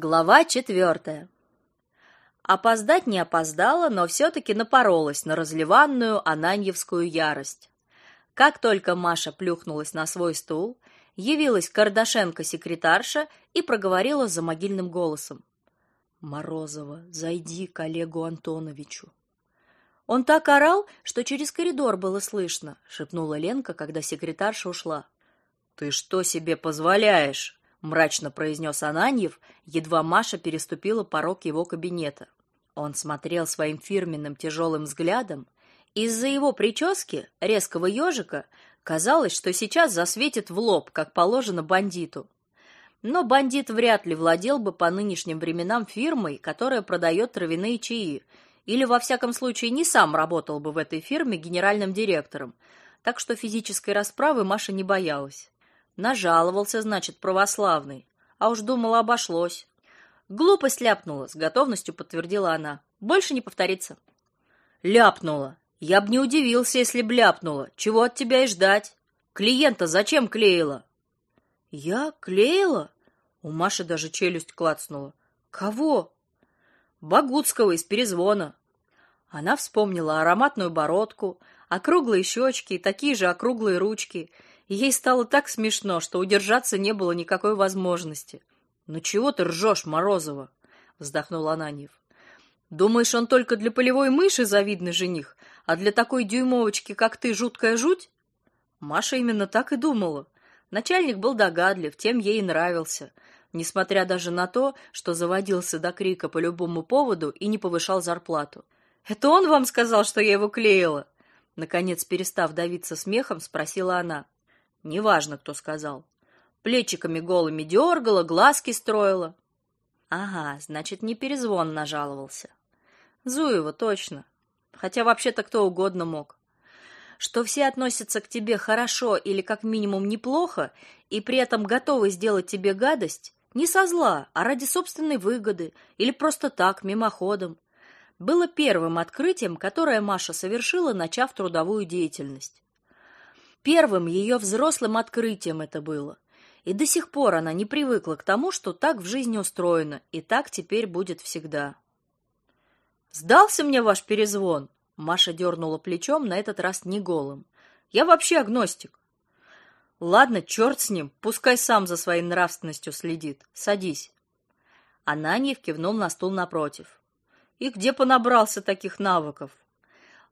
Глава четвертая. Опоздать не опоздала, но все-таки напоролась на разливанную ананьевскую ярость. Как только Маша плюхнулась на свой стул, явилась Кардашенко-секретарша и проговорила за могильным голосом. «Морозова, зайди к Олегу Антоновичу». Он так орал, что через коридор было слышно, шепнула Ленка, когда секретарша ушла. Ты что себе позволяешь? Мрачно произнес Ананьев, едва Маша переступила порог его кабинета. Он смотрел своим фирменным тяжелым взглядом. Из-за его прически, резкого ежика, казалось, что сейчас засветит в лоб, как положено бандиту. Но бандит вряд ли владел бы по нынешним временам фирмой, которая продает травяные чаи, или во всяком случае не сам работал бы в этой фирме генеральным директором. Так что физической расправы Маша не боялась. Нажаловался, значит, православный. А уж думала, обошлось. Глупость ляпнула, с готовностью подтвердила она. Больше не повторится. Ляпнула. Я бы не удивился, если б ляпнула. Чего от тебя и ждать? Клиента зачем клеила? Я клеила? У Маши даже челюсть клацнула. Кого? Богутского из перезвона. Она вспомнила ароматную бородку, округлые щечки и такие же округлые ручки, ей стало так смешно, что удержаться не было никакой возможности. "Ну чего ты ржешь, Морозова?" вздохнул Ананьев. "Думаешь, он только для полевой мыши завидный жених, а для такой дюймовочки, как ты, жуткая жуть?" Маша именно так и думала. Начальник был догадлив, тем ей и нравился, несмотря даже на то, что заводился до крика по любому поводу и не повышал зарплату. "Это он вам сказал, что я его клеила?" Наконец, перестав давиться смехом, спросила она. Неважно, кто сказал. Плечиками голыми дергала, глазки строила. Ага, значит, не перезвон нажаловался. Зуева, точно. Хотя вообще-то кто угодно мог. Что все относятся к тебе хорошо или как минимум неплохо, и при этом готовы сделать тебе гадость, не со зла, а ради собственной выгоды или просто так, мимоходом, было первым открытием, которое Маша совершила, начав трудовую деятельность. Первым ее взрослым открытием это было. И до сих пор она не привыкла к тому, что так в жизни устроено, и так теперь будет всегда. Сдался мне ваш перезвон. Маша дернула плечом, на этот раз не голым. Я вообще агностик. Ладно, черт с ним, пускай сам за своей нравственностью следит. Садись. Ананьев кивнул на стул напротив. И где понабрался таких навыков?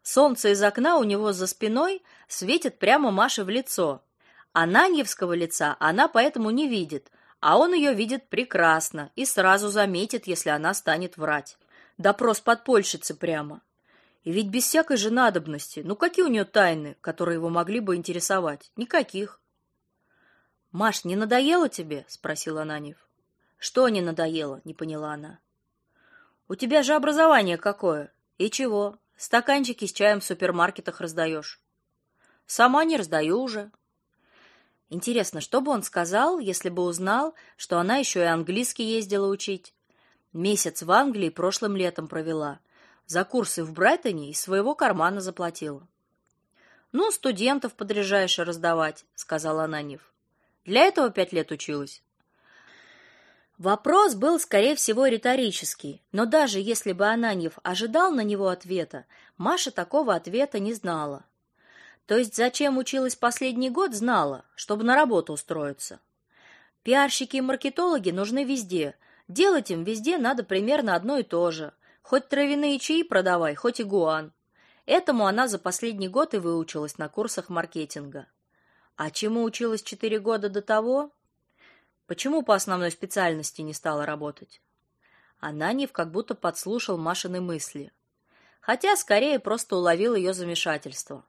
Солнце из окна у него за спиной светит прямо Маше в лицо. А Наньевского лица она поэтому не видит, а он ее видит прекрасно и сразу заметит, если она станет врать. Допрос подпольщицы прямо. И ведь без всякой же надобности. Ну какие у нее тайны, которые его могли бы интересовать? Никаких. Маш, не надоело тебе? спросил Ананьев. Что не надоело? не поняла она. У тебя же образование какое? И чего? Стаканчики с чаем в супермаркетах раздаешь. Сама не раздаю уже. Интересно, что бы он сказал, если бы узнал, что она еще и английский ездила учить? Месяц в Англии прошлым летом провела. За курсы в Брайтоне из своего кармана заплатила. Ну, студентов подряжаешь раздавать, сказала Ананьев. Для этого пять лет училась. Вопрос был, скорее всего, риторический, но даже если бы Ананьев ожидал на него ответа, Маша такого ответа не знала. То есть зачем училась последний год, знала, чтобы на работу устроиться. Пиарщики и маркетологи нужны везде. Делать им везде надо примерно одно и то же. Хоть травяные чаи продавай, хоть игуан. Этому она за последний год и выучилась на курсах маркетинга. А чему училась четыре года до того, Почему по основной специальности не стала работать? Ананьев как будто подслушал Машины мысли, хотя скорее просто уловил ее замешательство.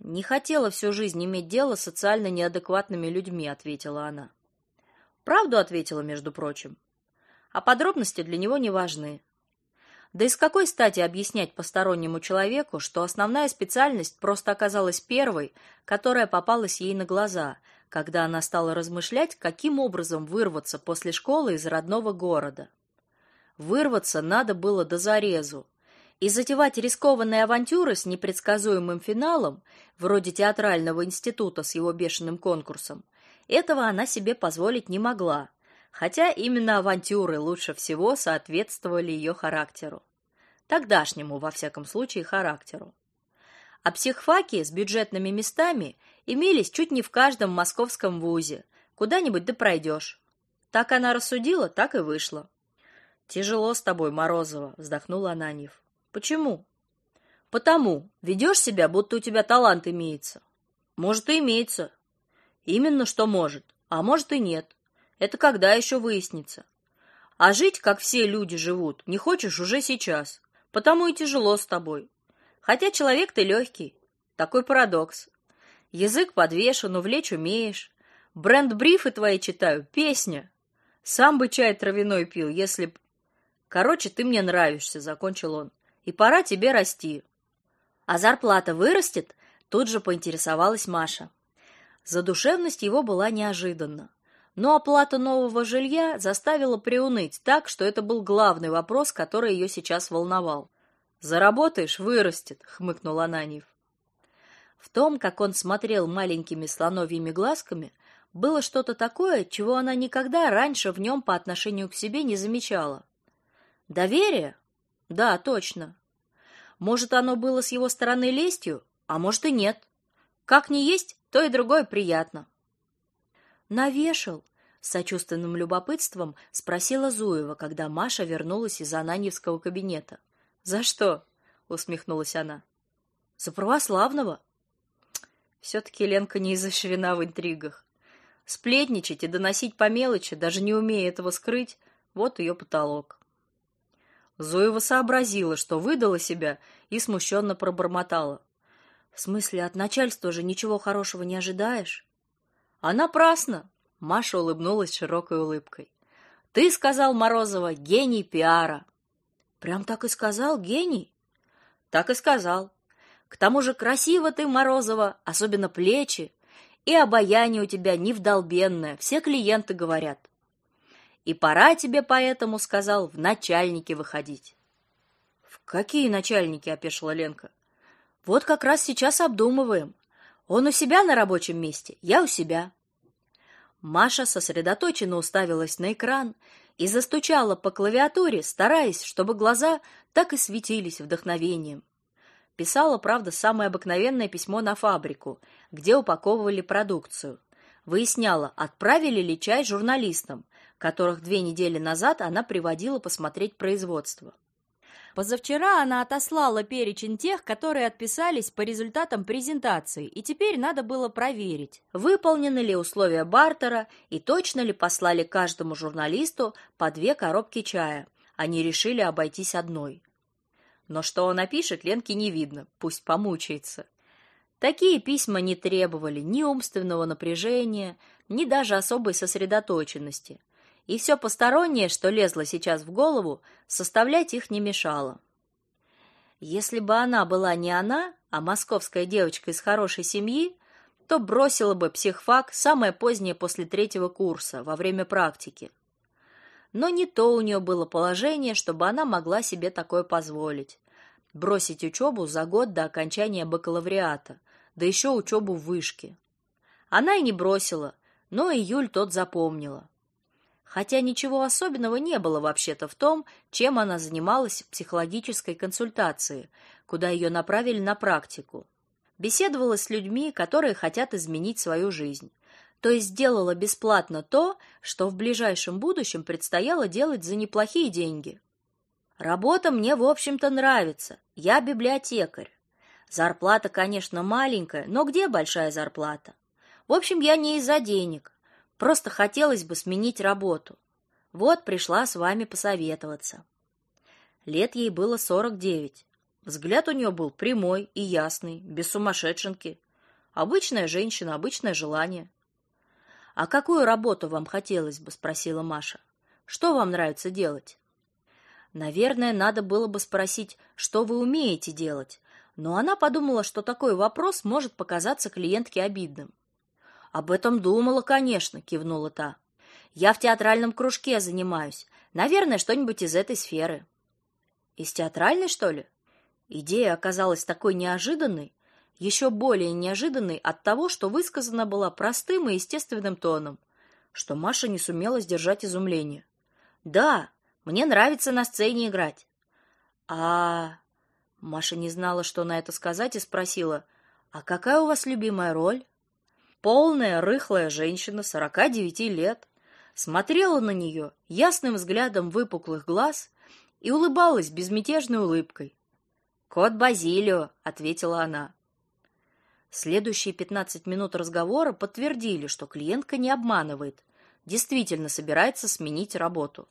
Не хотела всю жизнь иметь дело с социально неадекватными людьми, ответила она. Правду ответила, между прочим. А подробности для него не важны. Да и с какой стати объяснять постороннему человеку, что основная специальность просто оказалась первой, которая попалась ей на глаза, когда она стала размышлять, каким образом вырваться после школы из родного города. Вырваться надо было до зарезу. И затевать рискованные авантюры с непредсказуемым финалом, вроде театрального института с его бешеным конкурсом, этого она себе позволить не могла. хотя именно авантюры лучше всего соответствовали ее характеру. Тогдашнему, во всяком случае, характеру. А психфаки с бюджетными местами имелись чуть не в каждом московском вузе. Куда-нибудь да пройдешь. Так она рассудила, так и вышло. Тяжело с тобой, Морозова, вздохнул Ананьев. Почему? Потому. Ведешь себя, будто у тебя талант имеется. Может, и имеется. Именно что может, а может и нет. Это когда еще выяснится. А жить, как все люди живут, не хочешь уже сейчас. Потому и тяжело с тобой. Хотя человек ты легкий. Такой парадокс. Язык подвешен, увлечь умеешь. Бренд-брифы твои читаю, песня. Сам бы чай травяной пил, если б... Короче, ты мне нравишься, закончил он. И пора тебе расти. А зарплата вырастет? Тут же поинтересовалась Маша. Задушевность его была неожиданна. Но оплата нового жилья заставила приуныть так, что это был главный вопрос, который ее сейчас волновал. Заработаешь вырастет, хмыкнул Ананьев. В том, как он смотрел маленькими слоновьими глазками, было что-то такое, чего она никогда раньше в нем по отношению к себе не замечала. Доверие? Да, точно. Может, оно было с его стороны лестью, а может и нет. Как ни есть, то и другое приятно. Навешал, с сочувственным любопытством спросила Зуева, когда Маша вернулась из Ананьевского кабинета. За что? усмехнулась она. За православного. Все таки Ленка не изощрена в интригах. Сплетничать и доносить по мелочи, даже не умея этого скрыть, вот ее потолок. Зуева сообразила, что выдала себя, и смущенно пробормотала: в смысле, от начальства же ничего хорошего не ожидаешь? А напрасно, Маша улыбнулась широкой улыбкой. Ты сказал Морозова гений пиара. Прям так и сказал, гений? Так и сказал. К тому же красиво ты, Морозова, особенно плечи, и обаяние у тебя невдолбенное, все клиенты говорят. И пора тебе поэтому, сказал, в начальники выходить. В какие начальники, опешила Ленка. Вот как раз сейчас обдумываем. Он у себя на рабочем месте, я у себя. Маша сосредоточенно уставилась на экран и застучала по клавиатуре, стараясь, чтобы глаза так и светились вдохновением. Писала, правда, самое обыкновенное письмо на фабрику, где упаковывали продукцию. Выясняла, отправили ли чай журналистам, которых две недели назад она приводила посмотреть производство. Позавчера она отослала перечень тех, которые отписались по результатам презентации, и теперь надо было проверить, выполнены ли условия бартера и точно ли послали каждому журналисту по две коробки чая. Они решили обойтись одной. Но что он напишет, Ленке не видно, пусть помучается. Такие письма не требовали ни умственного напряжения, ни даже особой сосредоточенности – и все постороннее, что лезло сейчас в голову, составлять их не мешало. Если бы она была не она, а московская девочка из хорошей семьи, то бросила бы психфак самое позднее после третьего курса, во время практики. Но не то у нее было положение, чтобы она могла себе такое позволить. Бросить учебу за год до окончания бакалавриата, да еще учебу в вышке. Она и не бросила, но июль тот запомнила хотя ничего особенного не было вообще-то в том, чем она занималась в психологической консультации, куда ее направили на практику. Беседовала с людьми, которые хотят изменить свою жизнь. То есть сделала бесплатно то, что в ближайшем будущем предстояло делать за неплохие деньги. Работа мне, в общем-то, нравится. Я библиотекарь. Зарплата, конечно, маленькая, но где большая зарплата? В общем, я не из-за денег. Просто хотелось бы сменить работу. Вот пришла с вами посоветоваться. Лет ей было сорок девять. Взгляд у нее был прямой и ясный, без сумасшедшенки. Обычная женщина, обычное желание. А какую работу вам хотелось бы, спросила Маша. Что вам нравится делать? Наверное, надо было бы спросить, что вы умеете делать, но она подумала, что такой вопрос может показаться клиентке обидным. Об этом думала, конечно, кивнула та. Я в театральном кружке занимаюсь. Наверное, что-нибудь из этой сферы. Из театральной, что ли? Идея оказалась такой неожиданной, еще более неожиданной от того, что высказана была простым и естественным тоном. что Маша не сумела сдержать изумление. Да, мне нравится на сцене играть. А Маша не знала, что на это сказать, и спросила: "А какая у вас любимая роль?" Полная, рыхлая женщина, сорока девяти лет, смотрела на нее ясным взглядом выпуклых глаз и улыбалась безмятежной улыбкой. "Кот Базилио", ответила она. Следующие пятнадцать минут разговора подтвердили, что клиентка не обманывает, действительно собирается сменить работу.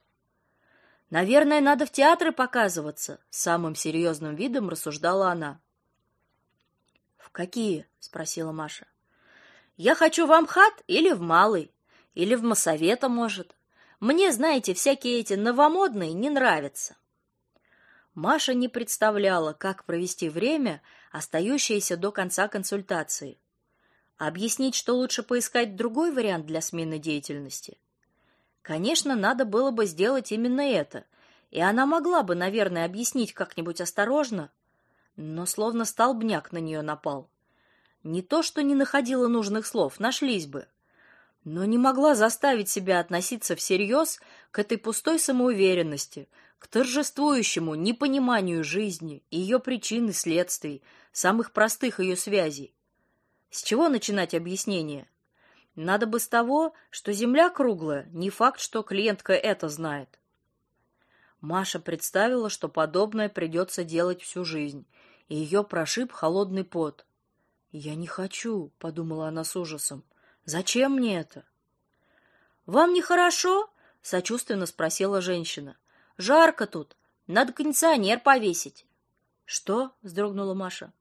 Наверное, надо в театры показываться, самым серьезным видом рассуждала она. В какие? спросила Маша. Я хочу в Амхат или в Малый, или в Моссовета, может. Мне, знаете, всякие эти новомодные не нравятся. Маша не представляла, как провести время, остающееся до конца консультации. Объяснить, что лучше поискать другой вариант для смены деятельности. Конечно, надо было бы сделать именно это, и она могла бы, наверное, объяснить как-нибудь осторожно, но словно столбняк на нее напал. Не то, что не находила нужных слов, нашлись бы, но не могла заставить себя относиться всерьез к этой пустой самоуверенности, к торжествующему непониманию жизни, ее причин и следствий, самых простых ее связей. С чего начинать объяснение? Надо бы с того, что земля круглая, не факт, что клиентка это знает. Маша представила, что подобное придется делать всю жизнь, и ее прошиб холодный пот. "Я не хочу", подумала она с ужасом. "Зачем мне это?" "Вам не хорошо?" сочувственно спросила женщина. Жарко тут. Надо кондиционер повесить. Что? вздрогнула Маша.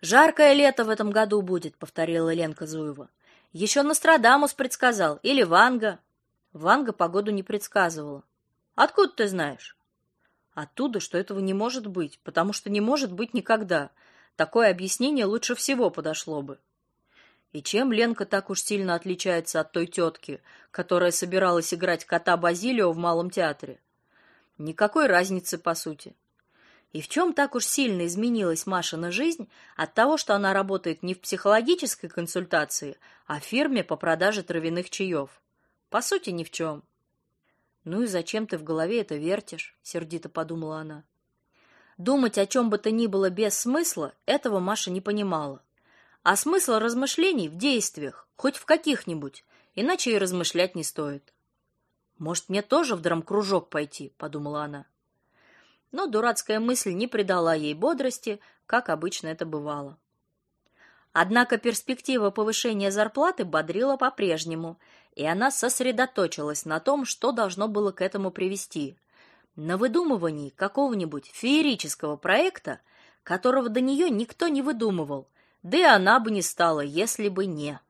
Жаркое лето в этом году будет, повторила Ленка Зуева. Еще Нострадамус предсказал или Ванга. Ванга погоду не предсказывала. Откуда ты знаешь? Оттуда, что этого не может быть, потому что не может быть никогда. Такое объяснение лучше всего подошло бы. И чем Ленка так уж сильно отличается от той тетки, которая собиралась играть кота Базилио в Малом театре? Никакой разницы по сути. И в чем так уж сильно изменилась Машина жизнь от того, что она работает не в психологической консультации, а в фирме по продаже травяных чаев? По сути, ни в чем. Ну и зачем ты в голове это вертишь, сердито подумала она. Думать о чем бы то ни было без смысла, этого Маша не понимала. А смысл размышлений в действиях, хоть в каких-нибудь, иначе и размышлять не стоит. Может, мне тоже в драмкружок пойти, подумала она. Но дурацкая мысль не придала ей бодрости, как обычно это бывало. Однако перспектива повышения зарплаты бодрила по-прежнему, и она сосредоточилась на том, что должно было к этому привести. На выдумывании какого-нибудь феерического проекта, которого до нее никто не выдумывал, да и она бы не стала, если бы не